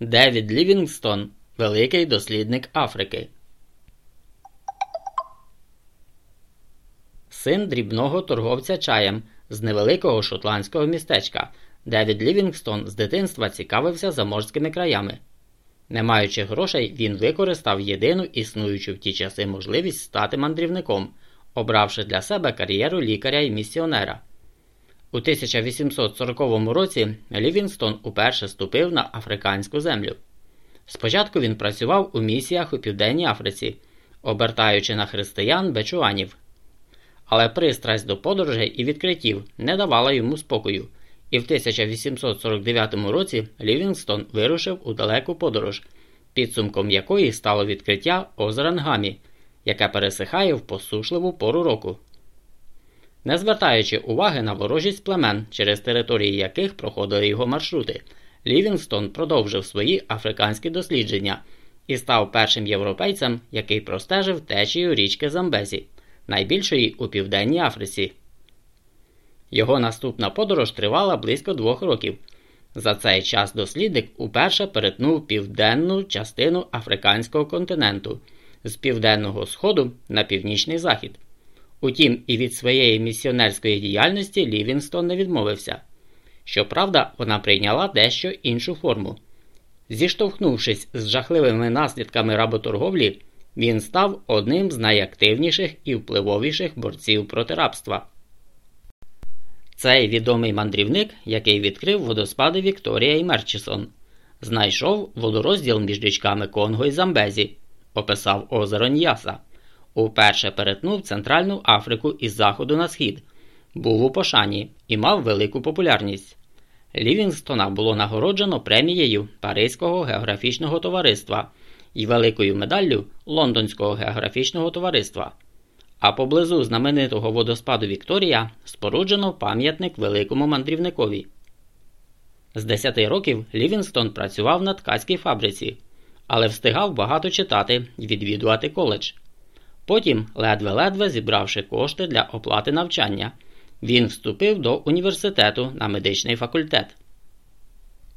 Девід Лівінгстон Великий дослідник Африки. Син дрібного торговця чаєм з невеликого шотландського містечка. Девід Лівінгстон з дитинства цікавився заморськими краями. Не маючи грошей, він використав єдину існуючу в ті часи можливість стати мандрівником, обравши для себе кар'єру лікаря і місіонера. У 1840 році Лівінстон уперше ступив на африканську землю. Спочатку він працював у місіях у Південній Африці, обертаючи на християн бечуанів. Але пристрасть до подорожей і відкриттів не давала йому спокою, і в 1849 році Лівінгстон вирушив у далеку подорож, підсумком якої стало відкриття озера Нгамі, яке пересихає в посушливу пору року. Не звертаючи уваги на ворожість племен, через території яких проходили його маршрути, Лівінгстон продовжив свої африканські дослідження і став першим європейцем, який простежив течію річки Замбезі, найбільшої у Південній Африці. Його наступна подорож тривала близько двох років. За цей час дослідник уперше перетнув південну частину африканського континенту з південного сходу на північний захід. Утім, і від своєї місіонерської діяльності Лівінстон не відмовився. Щоправда, вона прийняла дещо іншу форму. Зіштовхнувшись з жахливими наслідками работорговлі, він став одним з найактивніших і впливовіших борців проти рабства. Цей відомий мандрівник, який відкрив водоспади Вікторія і Мерчисон, знайшов водорозділ між річками Конго і Замбезі, описав озеро Ньяса, уперше перетнув Центральну Африку із заходу на схід, був у пошані і мав велику популярність. Лівінгстона було нагороджено премією Паризького географічного товариства і великою медаллю Лондонського географічного товариства. А поблизу знаменитого водоспаду Вікторія споруджено пам'ятник великому мандрівникові. З 10 років Лівінстон працював на ткацькій фабриці, але встигав багато читати і відвідувати коледж. Потім, ледве-ледве зібравши кошти для оплати навчання, він вступив до університету на медичний факультет.